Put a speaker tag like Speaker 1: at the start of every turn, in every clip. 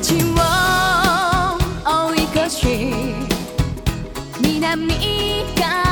Speaker 1: 街を追い越し南かん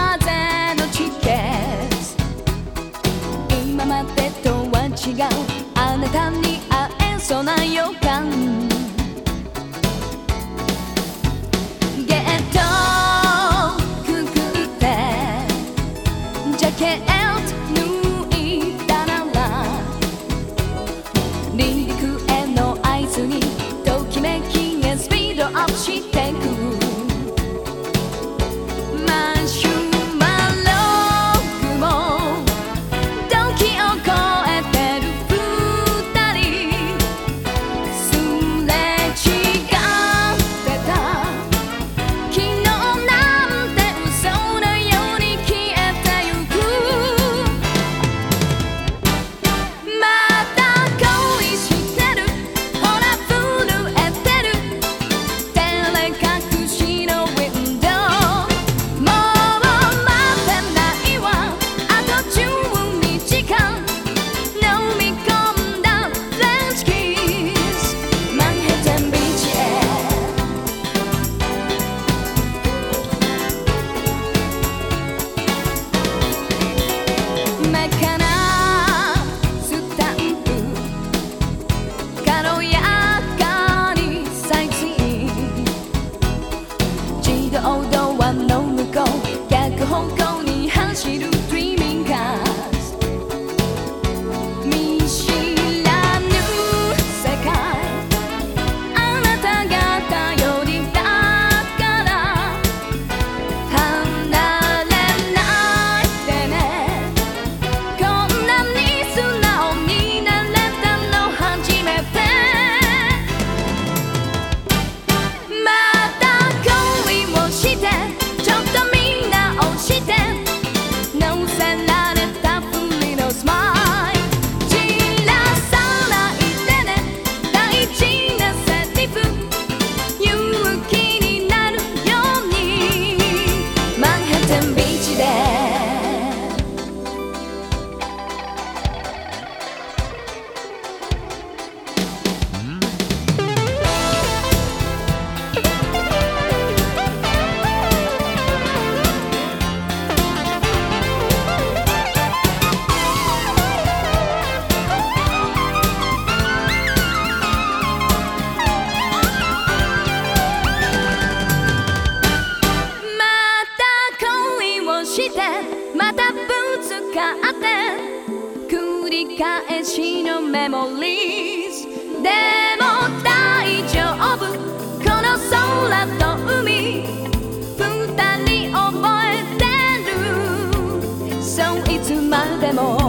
Speaker 1: 道は脳向こう。逆方向に走る返しのメモリーズ。でも大丈夫。この空と海。二人覚えてる。そういつまでも。